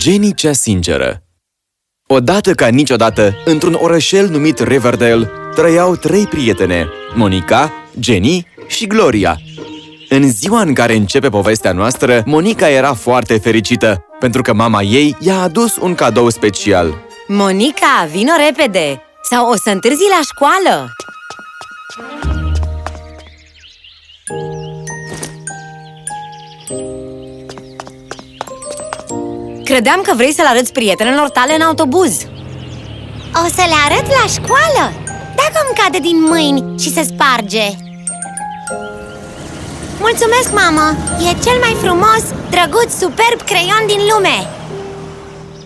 Jenny cea sinceră Odată ca niciodată, într-un orășel numit Riverdale, trăiau trei prietene, Monica, Jenny și Gloria. În ziua în care începe povestea noastră, Monica era foarte fericită, pentru că mama ei i-a adus un cadou special. Monica, vino repede! Sau o să întârzi la școală! Credeam că vrei să-l arăți prietenelor tale în autobuz O să le arăt la școală Dacă îmi cade din mâini și se sparge Mulțumesc, mamă! E cel mai frumos, drăguț, superb creion din lume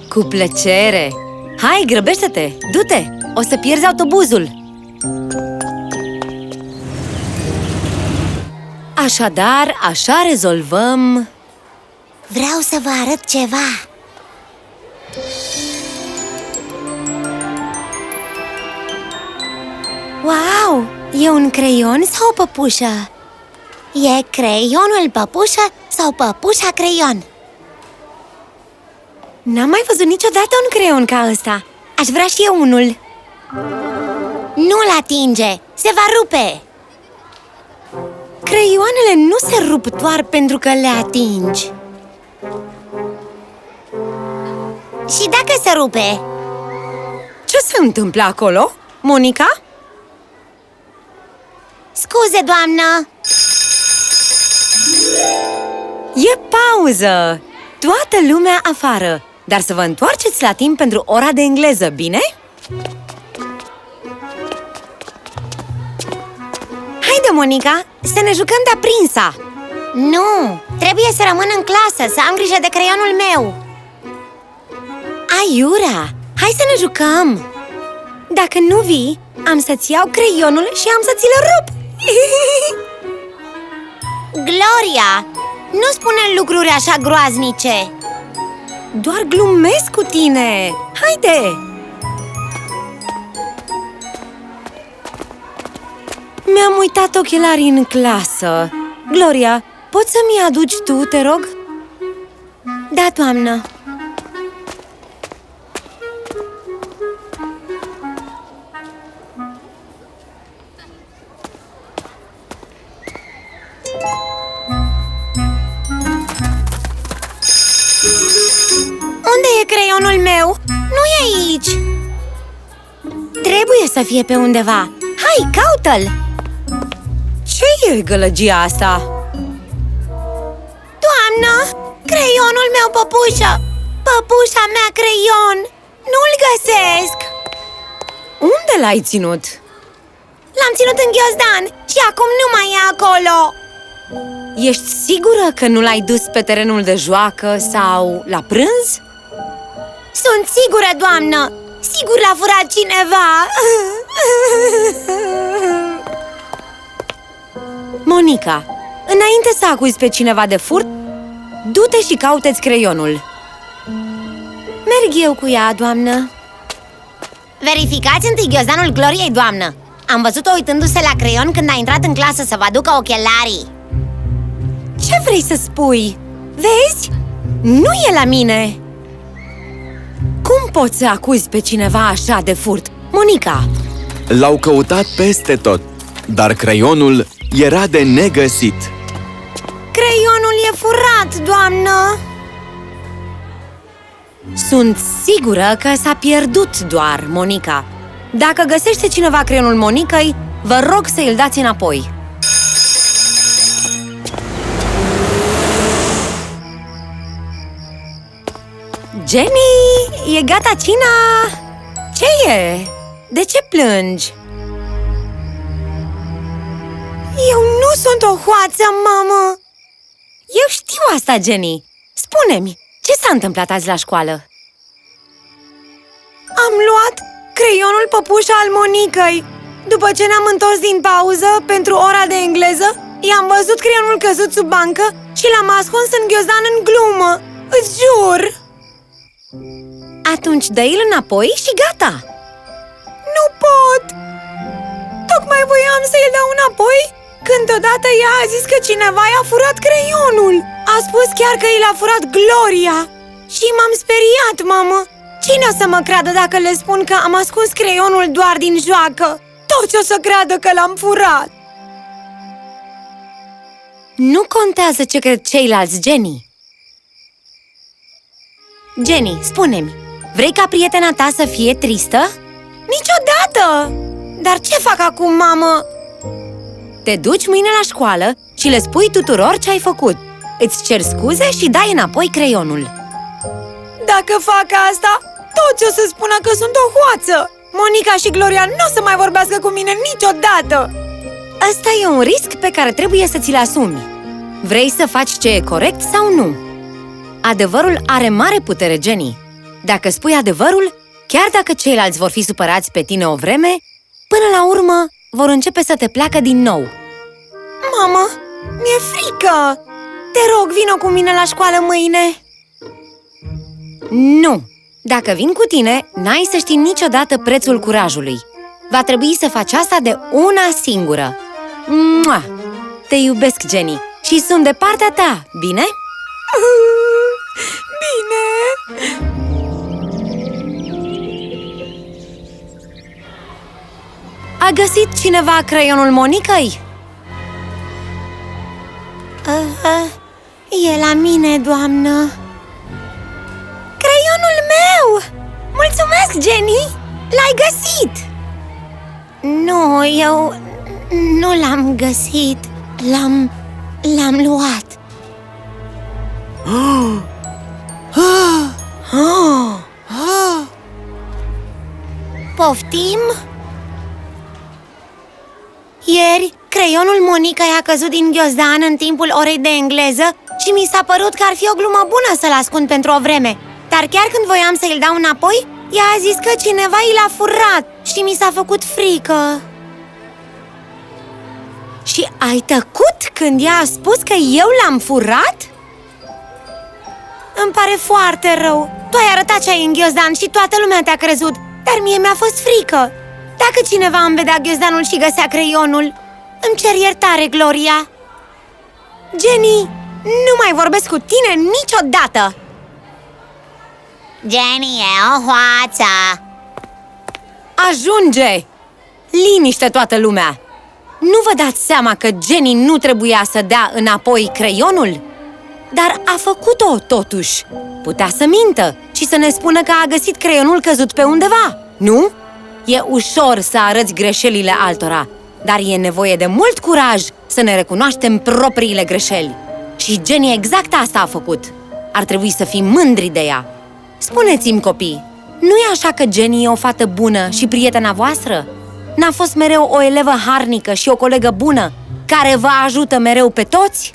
Cu plăcere! Hai, grăbește-te! Du-te! O să pierzi autobuzul! Așadar, așa rezolvăm... Vreau să vă arăt ceva Wow! E un creion sau o păpușă? E creionul păpușă sau păpușa creion? N-am mai văzut niciodată un creion ca ăsta Aș vrea și eu unul Nu-l atinge! Se va rupe! Creioanele nu se rup doar pentru că le atingi Și dacă se rupe? Ce se întâmplă acolo, Monica? Scuze, doamnă! E pauză! Toată lumea afară! Dar să vă întoarceți la timp pentru ora de engleză, bine? Haide, Monica, să ne jucăm de aprinsa! Nu! Trebuie să rămân în clasă, să am grijă de creionul meu Aiura! Hai să ne jucăm! Dacă nu vii, am să-ți iau creionul și am să ți-l rup! Gloria! Nu spune lucruri așa groaznice! Doar glumesc cu tine! Haide! Mi-am uitat ochelarii în clasă Gloria, poți să-mi aduci tu, te rog? Da, doamnă creionul meu? Nu e aici Trebuie să fie pe undeva Hai, caută-l! Ce e gălăgia asta? Doamnă, creionul meu, păpușă Păpușa mea, creion Nu-l găsesc Unde l-ai ținut? L-am ținut în ghiozdan și acum nu mai e acolo Ești sigură că nu l-ai dus pe terenul de joacă sau la prânz? Sunt sigură, doamnă! Sigur l-a furat cineva! Monica, înainte să acuzi pe cineva de furt, du-te și caută-ți creionul Merg eu cu ea, doamnă Verificați întâi ghiozdanul Gloriei, doamnă Am văzut-o uitându-se la creion când a intrat în clasă să vă aducă ochelarii Ce vrei să spui? Vezi? Nu e la mine! Cum poți să acuzi pe cineva așa de furt? Monica! L-au căutat peste tot, dar creionul era de negăsit. Creionul e furat, doamnă! Sunt sigură că s-a pierdut doar, Monica Dacă găsește cineva creionul Monicăi, vă rog să îl dați înapoi Jenny, e gata cina! Ce e? De ce plângi? Eu nu sunt o hoață, mamă! Eu știu asta, Jenny Spune-mi, ce s-a întâmplat azi la școală? Am luat creionul păpușa al Monicăi După ce ne-am întors din pauză pentru ora de engleză I-am văzut creionul căzut sub bancă și l-am ascuns în ghiozdan în glumă Îți jur! Atunci dă-l înapoi și gata! Nu pot! Tocmai voiam să-i dau înapoi când odată ea a zis că cineva i-a furat creionul A spus chiar că i l-a furat Gloria Și m-am speriat, mamă! Cine o să mă creadă dacă le spun că am ascuns creionul doar din joacă? Toți o să creadă că l-am furat! Nu contează ce cred ceilalți, Jenny. Jenny, spune-mi, vrei ca prietena ta să fie tristă? Niciodată! Dar ce fac acum, mamă? Te duci mâine la școală și le spui tuturor ce ai făcut. Îți cer scuze și dai înapoi creionul. Dacă fac asta, toți o să spună că sunt o hoață! Monica și Gloria nu o să mai vorbească cu mine niciodată! Ăsta e un risc pe care trebuie să ți-l asumi. Vrei să faci ce e corect sau nu? Adevărul are mare putere, Jenny. Dacă spui adevărul, chiar dacă ceilalți vor fi supărați pe tine o vreme, până la urmă vor începe să te placă din nou. Mamă, mi-e frică! Te rog, vină cu mine la școală mâine! Nu! Dacă vin cu tine, n-ai să știi niciodată prețul curajului. Va trebui să faci asta de una singură. Mua! Te iubesc, Jenny, și sunt de partea ta, bine? Bine! A găsit cineva creionul Monicăi? Uh, e la mine, doamnă Creionul meu! Mulțumesc, Jenny! L-ai găsit! Nu, eu nu l-am găsit L-am... l-am luat Poftim? Ieri, creionul Monica i-a căzut din ghiozdan în timpul orei de engleză și mi s-a părut că ar fi o glumă bună să-l ascund pentru o vreme. Dar chiar când voiam să-l dau înapoi, ea a zis că cineva i l-a furat și mi s-a făcut frică. Și ai tăcut când ea a spus că eu l-am furat? Îmi pare foarte rău. Tu ai arătat ce ai în ghiozdan și toată lumea te-a crezut Dar mie mi-a fost frică Dacă cineva îmi vedea ghiozdanul și găsea creionul Îmi cer iertare, Gloria Jenny, nu mai vorbesc cu tine niciodată Jenny e o hoață Ajunge! Liniște toată lumea! Nu vă dați seama că Jenny nu trebuia să dea înapoi creionul? Dar a făcut-o, totuși! Putea să mintă și să ne spună că a găsit creionul căzut pe undeva, nu? E ușor să arăți greșelile altora, dar e nevoie de mult curaj să ne recunoaștem propriile greșeli. Și Jenny exact asta a făcut. Ar trebui să fim mândri de ea. Spuneți-mi, copii, nu e așa că Jenny e o fată bună și prietena voastră? N-a fost mereu o elevă harnică și o colegă bună, care vă ajută mereu pe toți?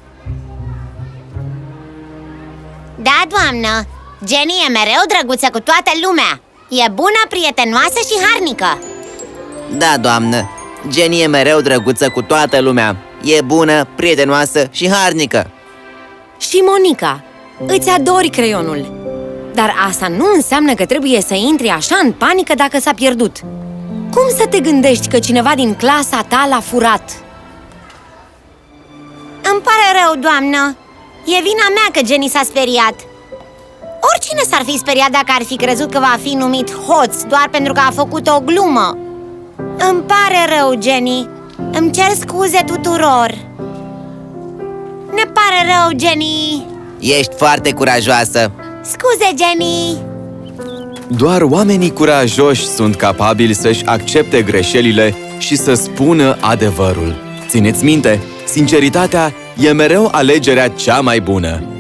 Da, doamnă, Jenny e mereu drăguță cu toată lumea E bună, prietenoasă și harnică. Da, doamnă, Jenny e mereu drăguță cu toată lumea. E bună, prietenoasă și harnică. Și Monica, îți adori creionul. Dar asta nu înseamnă că trebuie să intri așa în panică dacă s-a pierdut. Cum să te gândești că cineva din clasa ta l-a furat? Îmi pare rău, doamnă. E vina mea că Jenny s-a speriat Oricine s-ar fi speriat dacă ar fi crezut că va fi numit hoț Doar pentru că a făcut o glumă. Îmi pare rău, Jenny. Îmi cer scuze tuturor. Ne pare rău, Jenny. Ești foarte curajoasă. Scuze, Jenny. Doar oamenii curajoși sunt capabili să-și accepte greșelile și să spună adevărul. Țineți minte, sinceritatea e mereu alegerea cea mai bună.